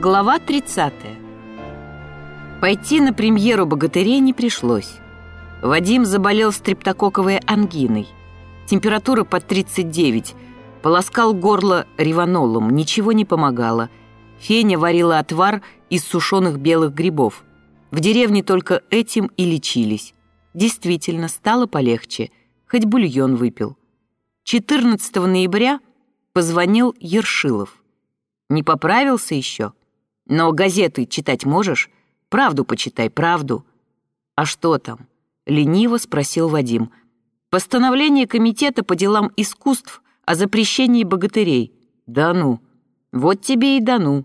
Глава 30. Пойти на премьеру «Богатырей» не пришлось. Вадим заболел стрептококковой ангиной. Температура под 39. Полоскал горло риванолом, ничего не помогало. Феня варила отвар из сушеных белых грибов. В деревне только этим и лечились. Действительно, стало полегче, хоть бульон выпил. 14 ноября позвонил Ершилов. Не поправился еще? Но газеты читать можешь? Правду почитай, правду. А что там? Лениво спросил Вадим. Постановление комитета по делам искусств о запрещении богатырей. Да ну. Вот тебе и да ну.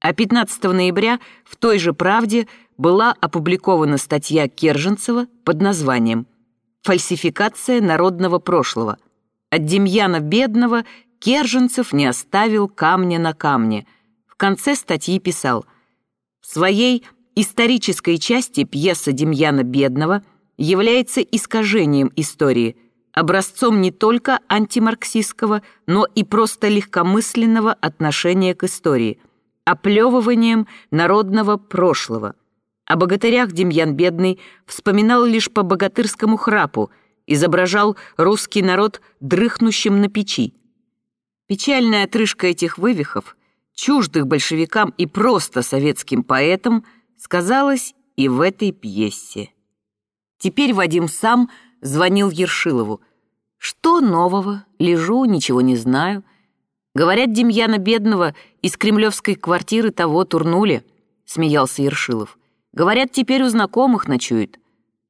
А 15 ноября в той же «Правде» была опубликована статья Керженцева под названием «Фальсификация народного прошлого». От Демьяна Бедного Керженцев не оставил камня на камне. Конце статьи писал «В своей исторической части пьеса Демьяна Бедного является искажением истории, образцом не только антимарксистского, но и просто легкомысленного отношения к истории, оплевыванием народного прошлого. О богатырях Демьян Бедный вспоминал лишь по богатырскому храпу, изображал русский народ дрыхнущим на печи. Печальная отрыжка этих вывихов, чуждых большевикам и просто советским поэтам, сказалась и в этой пьесе. Теперь Вадим сам звонил Ершилову. «Что нового? Лежу, ничего не знаю. Говорят, Демьяна Бедного из кремлевской квартиры того турнули», — смеялся Ершилов. «Говорят, теперь у знакомых ночует.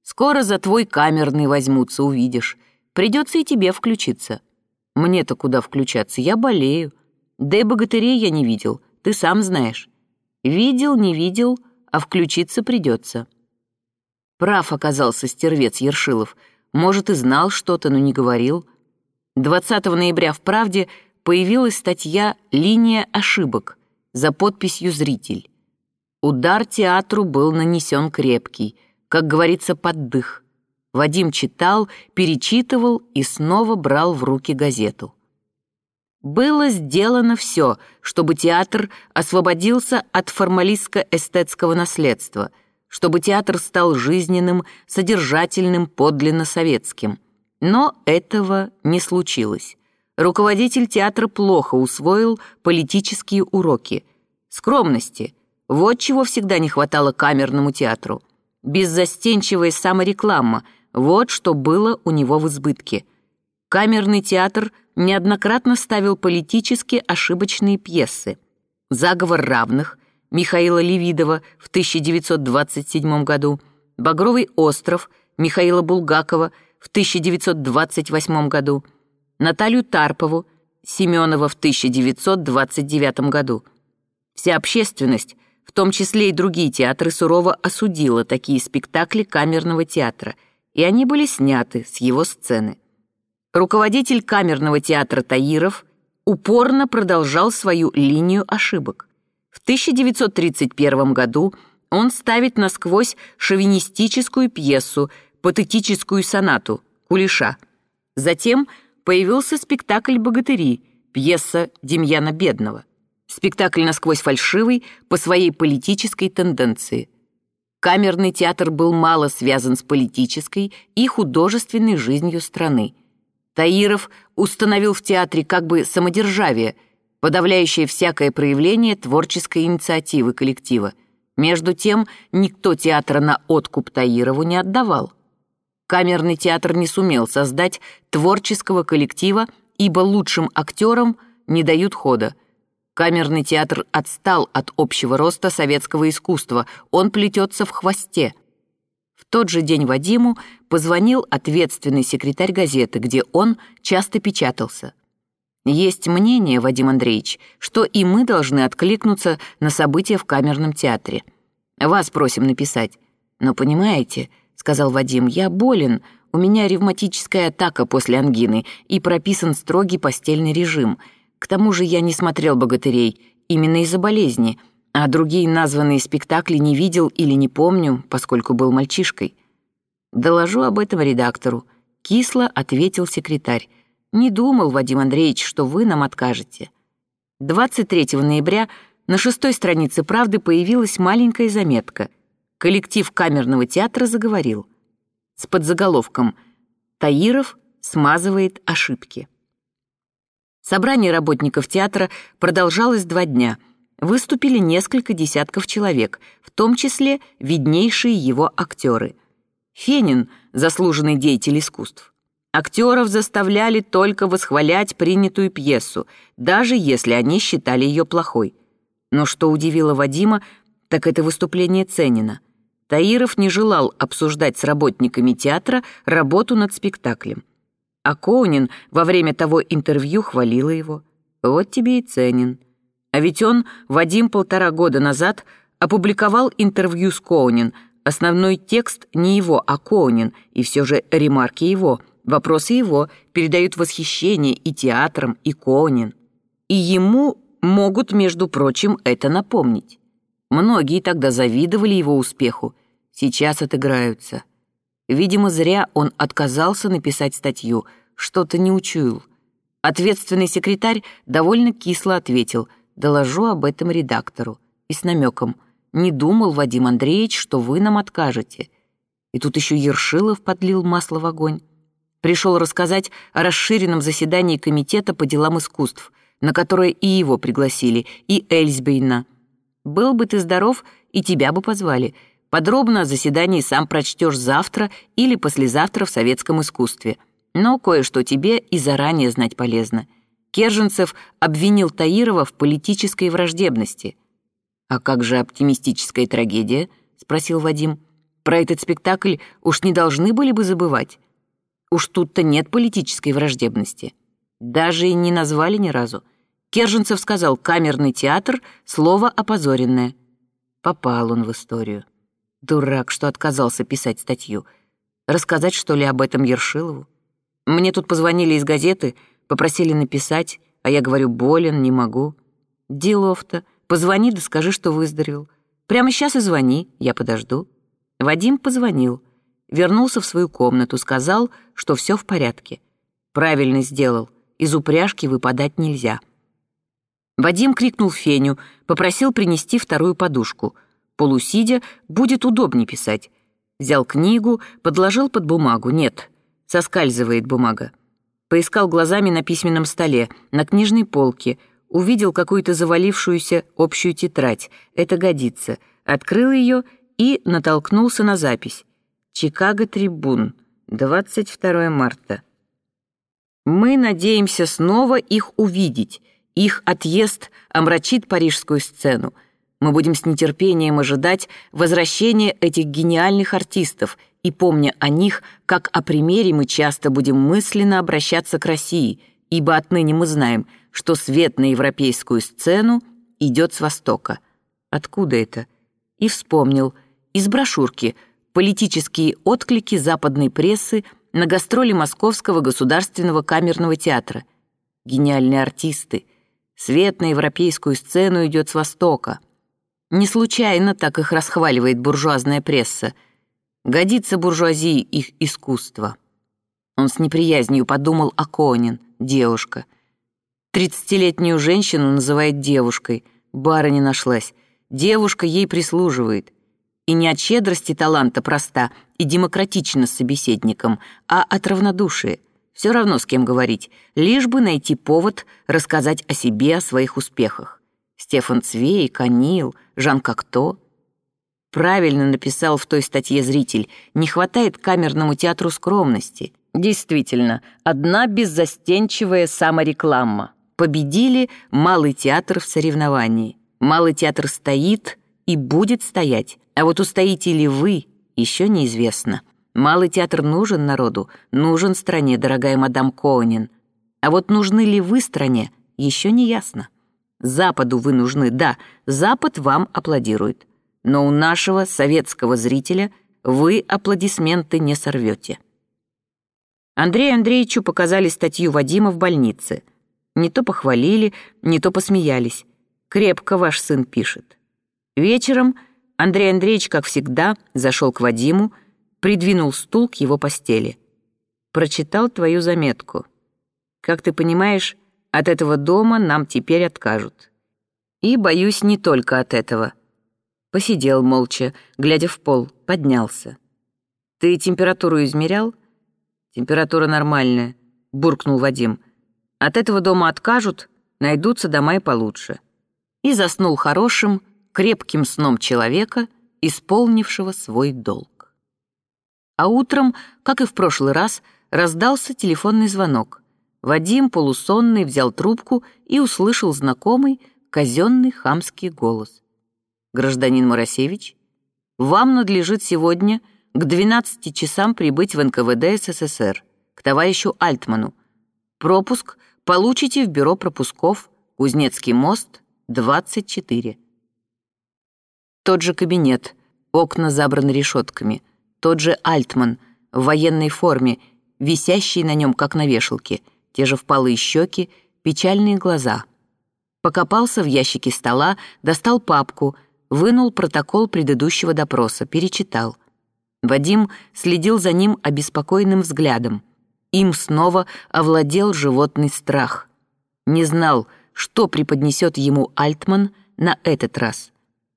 Скоро за твой камерный возьмутся, увидишь. Придется и тебе включиться». Мне-то куда включаться? Я болею. Да и богатырей я не видел, ты сам знаешь. Видел, не видел, а включиться придется. Прав оказался стервец Ершилов. Может, и знал что-то, но не говорил. 20 ноября в «Правде» появилась статья «Линия ошибок» за подписью «Зритель». Удар театру был нанесен крепкий, как говорится, под дых. Вадим читал, перечитывал и снова брал в руки газету. Было сделано все, чтобы театр освободился от формалистско-эстетского наследства, чтобы театр стал жизненным, содержательным, подлинно советским. Но этого не случилось. Руководитель театра плохо усвоил политические уроки. Скромности – вот чего всегда не хватало камерному театру. Беззастенчивая самореклама – вот что было у него в избытке. Камерный театр неоднократно ставил политически ошибочные пьесы. «Заговор равных» Михаила Левидова в 1927 году, «Багровый остров» Михаила Булгакова в 1928 году, Наталью Тарпову Семенова в 1929 году. Вся общественность, в том числе и другие театры, сурово осудила такие спектакли камерного театра – и они были сняты с его сцены. Руководитель камерного театра Таиров упорно продолжал свою линию ошибок. В 1931 году он ставит насквозь шовинистическую пьесу, патетическую сонату «Кулеша». Затем появился спектакль «Богатыри», пьеса Демьяна Бедного. Спектакль насквозь фальшивый по своей политической тенденции. Камерный театр был мало связан с политической и художественной жизнью страны. Таиров установил в театре как бы самодержавие, подавляющее всякое проявление творческой инициативы коллектива. Между тем, никто театра на откуп Таирову не отдавал. Камерный театр не сумел создать творческого коллектива, ибо лучшим актерам не дают хода – Камерный театр отстал от общего роста советского искусства, он плетется в хвосте. Тот же день Вадиму позвонил ответственный секретарь газеты, где он часто печатался. Есть мнение, Вадим Андреевич, что и мы должны откликнуться на события в камерном театре. Вас просим написать. Но понимаете, сказал Вадим, я болен, у меня ревматическая атака после ангины и прописан строгий постельный режим — к тому же я не смотрел «Богатырей» именно из-за болезни, а другие названные спектакли не видел или не помню, поскольку был мальчишкой. Доложу об этом редактору. Кисло ответил секретарь. Не думал, Вадим Андреевич, что вы нам откажете. 23 ноября на шестой странице «Правды» появилась маленькая заметка. Коллектив камерного театра заговорил. С подзаголовком «Таиров смазывает ошибки». Собрание работников театра продолжалось два дня. Выступили несколько десятков человек, в том числе виднейшие его актеры. Фенин, заслуженный деятель искусств. Актеров заставляли только восхвалять принятую пьесу, даже если они считали ее плохой. Но что удивило Вадима, так это выступление Ценина. Таиров не желал обсуждать с работниками театра работу над спектаклем. А Коунин во время того интервью хвалила его. Вот тебе и Ценин. А ведь он, Вадим, полтора года назад опубликовал интервью с Коунин. Основной текст не его, а Коунин, и все же ремарки его, вопросы его передают восхищение и театром, и Коунин. И ему могут, между прочим, это напомнить. Многие тогда завидовали его успеху, сейчас отыграются. Видимо, зря он отказался написать статью, что-то не учуял. Ответственный секретарь довольно кисло ответил, доложу об этом редактору. И с намеком, не думал, Вадим Андреевич, что вы нам откажете. И тут еще Ершилов подлил масло в огонь. Пришел рассказать о расширенном заседании комитета по делам искусств — на которое и его пригласили, и Эльсбейна. Был бы ты здоров, и тебя бы позвали. Подробно о заседании сам прочтешь завтра или послезавтра в советском искусстве. Но кое-что тебе и заранее знать полезно. Керженцев обвинил Таирова в политической враждебности. «А как же оптимистическая трагедия?» — спросил Вадим. «Про этот спектакль уж не должны были бы забывать. Уж тут-то нет политической враждебности. Даже и не назвали ни разу. Керженцев сказал «камерный театр» — слово опозоренное. Попал он в историю. Дурак, что отказался писать статью. Рассказать, что ли, об этом Ершилову? Мне тут позвонили из газеты, попросили написать, а я говорю, болен, не могу. Делов-то. Позвони да скажи, что выздоровел. Прямо сейчас и звони, я подожду. Вадим позвонил. Вернулся в свою комнату, сказал, что все в порядке. Правильно сделал. Из упряжки выпадать нельзя. Вадим крикнул Феню, попросил принести вторую подушку. Полусидя, будет удобнее писать. Взял книгу, подложил под бумагу. Нет, соскальзывает бумага. Поискал глазами на письменном столе, на книжной полке, увидел какую-то завалившуюся общую тетрадь. Это годится. Открыл ее и натолкнулся на запись. «Чикаго Трибун, 22 марта». Мы надеемся снова их увидеть. Их отъезд омрачит парижскую сцену. Мы будем с нетерпением ожидать возвращения этих гениальных артистов и, помня о них, как о примере мы часто будем мысленно обращаться к России, ибо отныне мы знаем, что свет на европейскую сцену идет с Востока. Откуда это? И вспомнил. Из брошюрки «Политические отклики западной прессы на гастроли Московского государственного камерного театра». Гениальные артисты — Свет на европейскую сцену идет с Востока. Не случайно так их расхваливает буржуазная пресса. Годится буржуазии их искусство. Он с неприязнью подумал о Конин, девушка. Тридцатилетнюю женщину называет девушкой. Барыня нашлась. Девушка ей прислуживает. И не от щедрости таланта проста и демократична с собеседником, а от равнодушия — все равно с кем говорить, лишь бы найти повод рассказать о себе, о своих успехах. Стефан Цвей, Канил, Жан Кокто. Правильно написал в той статье зритель, не хватает камерному театру скромности. Действительно, одна беззастенчивая самореклама. Победили Малый театр в соревновании. Малый театр стоит и будет стоять, а вот устоите ли вы, еще неизвестно. Малый театр нужен народу, нужен стране, дорогая мадам Коунин. А вот нужны ли вы стране, еще не ясно. Западу вы нужны, да, Запад вам аплодирует. Но у нашего советского зрителя вы аплодисменты не сорвете. Андрею Андреевичу показали статью Вадима в больнице. Не то похвалили, не то посмеялись. Крепко ваш сын пишет. Вечером Андрей Андреевич, как всегда, зашел к Вадиму, придвинул стул к его постели. «Прочитал твою заметку. Как ты понимаешь, от этого дома нам теперь откажут. И, боюсь, не только от этого. Посидел молча, глядя в пол, поднялся. «Ты температуру измерял?» «Температура нормальная», — буркнул Вадим. «От этого дома откажут, найдутся дома и получше». И заснул хорошим, крепким сном человека, исполнившего свой долг. А утром, как и в прошлый раз, раздался телефонный звонок. Вадим, полусонный, взял трубку и услышал знакомый, казенный хамский голос. «Гражданин Моросевич, вам надлежит сегодня к 12 часам прибыть в НКВД СССР, к товарищу Альтману. Пропуск получите в бюро пропусков, Кузнецкий мост, 24». Тот же кабинет, окна забраны решетками, тот же Альтман в военной форме, висящий на нем, как на вешалке, те же впалые щеки, печальные глаза. Покопался в ящике стола, достал папку, вынул протокол предыдущего допроса, перечитал. Вадим следил за ним обеспокоенным взглядом. Им снова овладел животный страх. Не знал, что преподнесет ему Альтман на этот раз.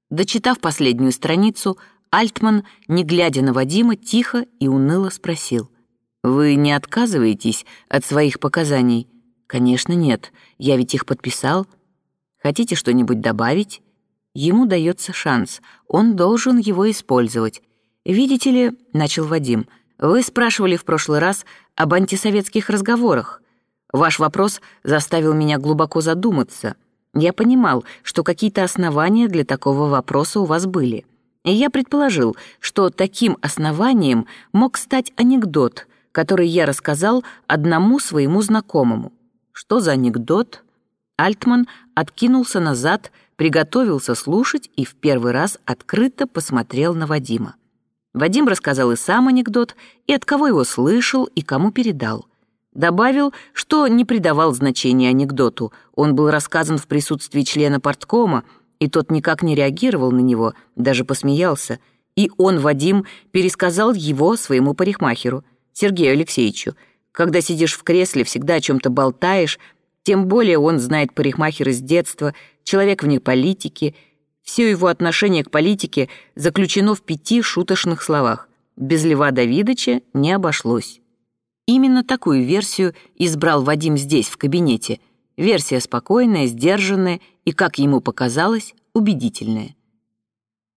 Дочитав последнюю страницу, Альтман, не глядя на Вадима, тихо и уныло спросил. «Вы не отказываетесь от своих показаний?» «Конечно, нет. Я ведь их подписал. Хотите что-нибудь добавить?» Ему дается шанс. Он должен его использовать. «Видите ли», — начал Вадим, — «вы спрашивали в прошлый раз об антисоветских разговорах. Ваш вопрос заставил меня глубоко задуматься. Я понимал, что какие-то основания для такого вопроса у вас были. И я предположил, что таким основанием мог стать анекдот, который я рассказал одному своему знакомому. Что за анекдот? Альтман откинулся назад, приготовился слушать и в первый раз открыто посмотрел на Вадима. Вадим рассказал и сам анекдот, и от кого его слышал, и кому передал — Добавил, что не придавал значения анекдоту, он был рассказан в присутствии члена порткома, и тот никак не реагировал на него, даже посмеялся. И он, Вадим, пересказал его своему парикмахеру, Сергею Алексеевичу. Когда сидишь в кресле, всегда о чем-то болтаешь, тем более он знает парикмахера с детства, человек вне политики. Все его отношение к политике заключено в пяти шуточных словах. Без Льва Давидыча не обошлось. Именно такую версию избрал Вадим здесь, в кабинете. Версия спокойная, сдержанная и, как ему показалось, убедительная.